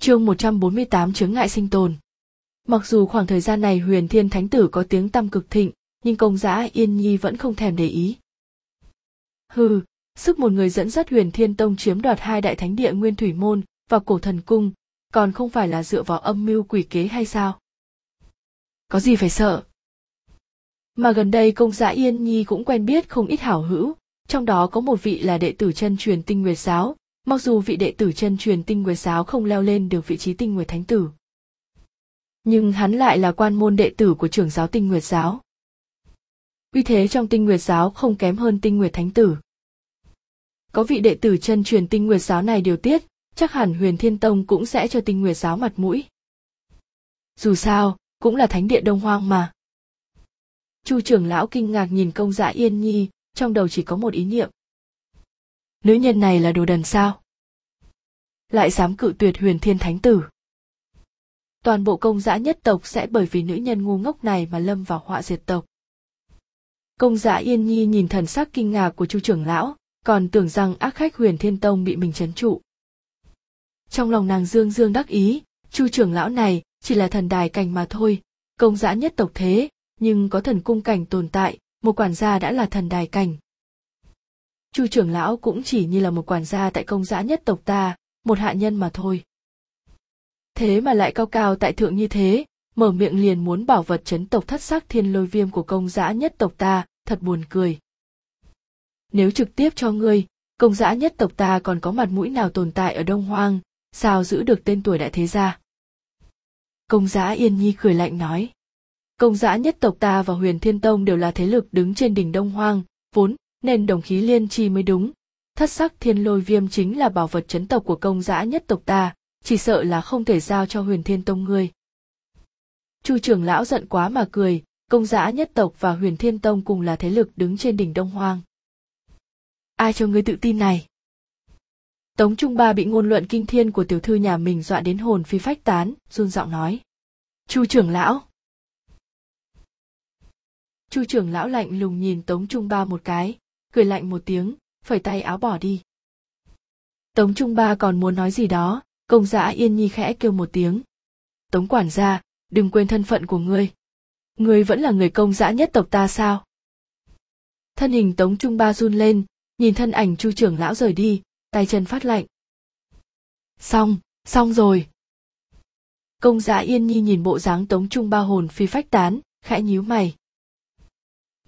Chương 148 chướng ngại sinh tồn. Mặc dù khoảng thời gian này Huyền Thiên Thánh Tử có tiếng tăm cực thịnh, nhưng công giã Yên Nhi vẫn không thèm để ý. Hừ, sức một người dẫn dắt Huyền Thiên Tông chiếm đoạt hai đại thánh địa Nguyên Thủy Môn và Cổ Thần Cung, còn không phải là dựa vào âm mưu quỷ kế hay sao? Có gì phải sợ? Mà gần đây công giã Yên Nhi cũng quen biết không ít hảo hữu, trong đó có một vị là đệ tử chân truyền tinh nguyệt giáo, mặc dù vị đệ tử chân truyền tinh nguyệt giáo không leo lên được vị trí tinh nguyệt thánh tử. Nhưng hắn lại là quan môn đệ tử của trưởng giáo tinh nguyệt giáo. Uy thế trong tinh nguyệt giáo không kém hơn tinh nguyệt thánh tử. Có vị đệ tử chân truyền tinh nguyệt giáo này điều tiết, chắc hẳn huyền thiên tông cũng sẽ cho tinh nguyệt giáo mặt mũi. Dù sao, cũng là thánh địa đông hoang mà. Chu trưởng lão kinh ngạc nhìn công dạ yên nhi, trong đầu chỉ có một ý niệm. Nữ nhân này là đồ đần sao? Lại dám cự tuyệt huyền thiên thánh tử. Toàn bộ công dã nhất tộc sẽ bởi vì nữ nhân ngu ngốc này mà lâm vào họa diệt tộc. Công dã yên nhi nhìn thần sắc kinh ngạc của chu trưởng lão, còn tưởng rằng ác khách huyền thiên tông bị mình chấn trụ. Trong lòng nàng dương dương đắc ý, chu trưởng lão này chỉ là thần đài cảnh mà thôi, công dã nhất tộc thế, nhưng có thần cung cảnh tồn tại, một quản gia đã là thần đài cảnh. Chu trưởng lão cũng chỉ như là một quản gia tại công giã nhất tộc ta, một hạ nhân mà thôi. Thế mà lại cao cao tại thượng như thế, mở miệng liền muốn bảo vật chấn tộc thất sắc thiên lôi viêm của công giã nhất tộc ta, thật buồn cười. Nếu trực tiếp cho ngươi, công giã nhất tộc ta còn có mặt mũi nào tồn tại ở Đông Hoang, sao giữ được tên tuổi đại thế gia? Công giã yên nhi cười lạnh nói. Công giã nhất tộc ta và huyền thiên tông đều là thế lực đứng trên đỉnh Đông Hoang, vốn nên đồng khí liên chi mới đúng. Thất sắc thiên lôi viêm chính là bảo vật chấn tộc của công giã nhất tộc ta, chỉ sợ là không thể giao cho huyền thiên tông ngươi. Chu trưởng lão giận quá mà cười, công giã nhất tộc và huyền thiên tông cùng là thế lực đứng trên đỉnh Đông Hoang. Ai cho ngươi tự tin này? Tống Trung Ba bị ngôn luận kinh thiên của tiểu thư nhà mình dọa đến hồn phi phách tán, run giọng nói. Chu trưởng lão. Chu trưởng lão lạnh lùng nhìn Tống Trung Ba một cái, cười lạnh một tiếng, phẩy tay áo bỏ đi. Tống Trung Ba còn muốn nói gì đó, công giã yên nhi khẽ kêu một tiếng. Tống quản gia, đừng quên thân phận của ngươi. Ngươi vẫn là người công giã nhất tộc ta sao? Thân hình Tống Trung Ba run lên, nhìn thân ảnh Chu trưởng lão rời đi, tay chân phát lạnh. Xong, xong rồi. Công giã yên nhi nhìn bộ dáng Tống Trung Ba hồn phi phách tán, khẽ nhíu mày.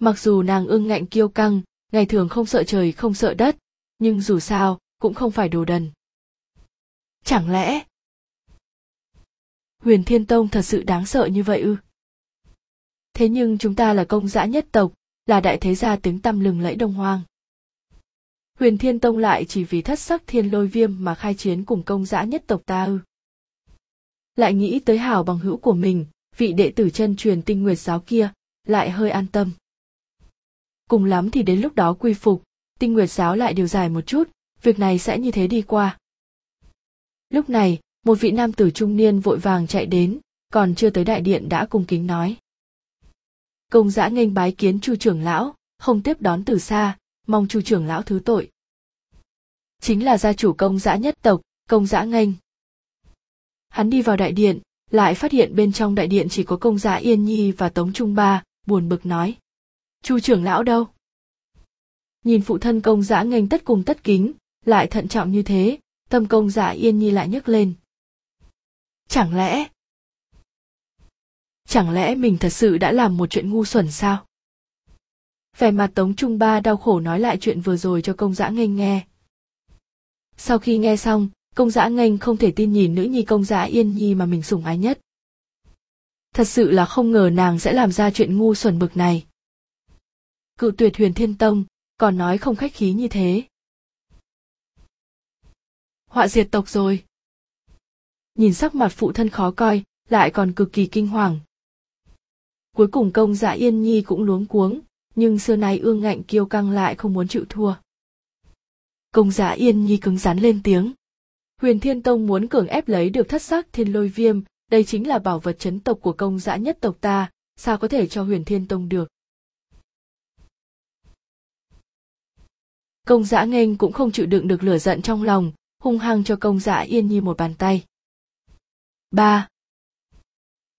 Mặc dù nàng ương ngạnh kiêu căng, ngày thường không sợ trời không sợ đất, nhưng dù sao, cũng không phải đồ đần. Chẳng lẽ... Huyền Thiên Tông thật sự đáng sợ như vậy ư? Thế nhưng chúng ta là công dã nhất tộc, là đại thế gia tiếng tăm lừng lẫy đông hoang. Huyền Thiên Tông lại chỉ vì thất sắc thiên lôi viêm mà khai chiến cùng công dã nhất tộc ta ư. Lại nghĩ tới hảo bằng hữu của mình, vị đệ tử chân truyền tinh nguyệt giáo kia, lại hơi an tâm cùng lắm thì đến lúc đó quy phục, tinh nguyệt giáo lại điều dài một chút, việc này sẽ như thế đi qua. Lúc này, một vị nam tử trung niên vội vàng chạy đến, còn chưa tới đại điện đã cung kính nói. Công giã nghênh bái kiến chu trưởng lão, không tiếp đón từ xa, mong chu trưởng lão thứ tội. Chính là gia chủ công giã nhất tộc, công giã nghênh. Hắn đi vào đại điện, lại phát hiện bên trong đại điện chỉ có công giã yên nhi và tống trung ba, buồn bực nói chu trưởng lão đâu? Nhìn phụ thân công giã nghênh tất cùng tất kính, lại thận trọng như thế, tâm công giã yên nhi lại nhấc lên. Chẳng lẽ chẳng lẽ mình thật sự đã làm một chuyện ngu xuẩn sao? Vẻ mặt tống trung ba đau khổ nói lại chuyện vừa rồi cho công giã nghênh nghe. Sau khi nghe xong, công giã nghênh không thể tin nhìn nữ nhi công giã yên nhi mà mình sủng ái nhất. Thật sự là không ngờ nàng sẽ làm ra chuyện ngu xuẩn bực này cự tuyệt huyền thiên tông, còn nói không khách khí như thế. Họa diệt tộc rồi. Nhìn sắc mặt phụ thân khó coi, lại còn cực kỳ kinh hoàng. Cuối cùng công dạ yên nhi cũng luống cuống, nhưng xưa nay ương ngạnh kiêu căng lại không muốn chịu thua. Công dạ yên nhi cứng rắn lên tiếng. Huyền thiên tông muốn cường ép lấy được thất sắc thiên lôi viêm, đây chính là bảo vật chấn tộc của công dã nhất tộc ta, sao có thể cho huyền thiên tông được? Công dã nghênh cũng không chịu đựng được lửa giận trong lòng, hung hăng cho công dã yên nhi một bàn tay. Ba.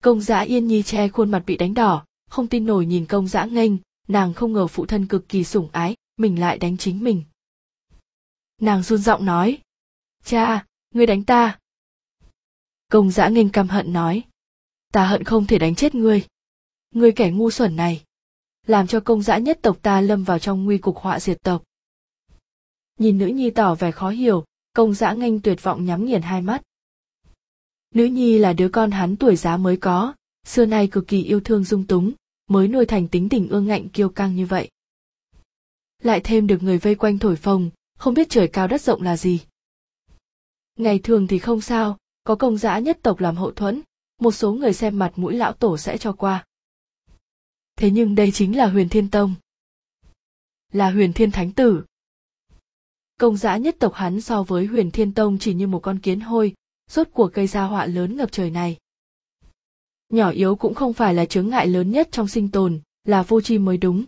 Công giã yên nhi che khuôn mặt bị đánh đỏ, không tin nổi nhìn công giã nghênh, nàng không ngờ phụ thân cực kỳ sủng ái, mình lại đánh chính mình. Nàng run giọng nói, cha, ngươi đánh ta. Công giã nghênh căm hận nói, ta hận không thể đánh chết ngươi. Ngươi kẻ ngu xuẩn này, làm cho công giã nhất tộc ta lâm vào trong nguy cục họa diệt tộc nhìn nữ nhi tỏ vẻ khó hiểu, công giã nghênh tuyệt vọng nhắm nghiền hai mắt. Nữ nhi là đứa con hắn tuổi giá mới có, xưa nay cực kỳ yêu thương dung túng, mới nuôi thành tính tình ương ngạnh kiêu căng như vậy. Lại thêm được người vây quanh thổi phồng, không biết trời cao đất rộng là gì. Ngày thường thì không sao, có công giã nhất tộc làm hậu thuẫn, một số người xem mặt mũi lão tổ sẽ cho qua. Thế nhưng đây chính là huyền thiên tông. Là huyền thiên thánh tử công giã nhất tộc hắn so với huyền thiên tông chỉ như một con kiến hôi, rốt cuộc gây ra họa lớn ngập trời này. Nhỏ yếu cũng không phải là chướng ngại lớn nhất trong sinh tồn, là vô tri mới đúng.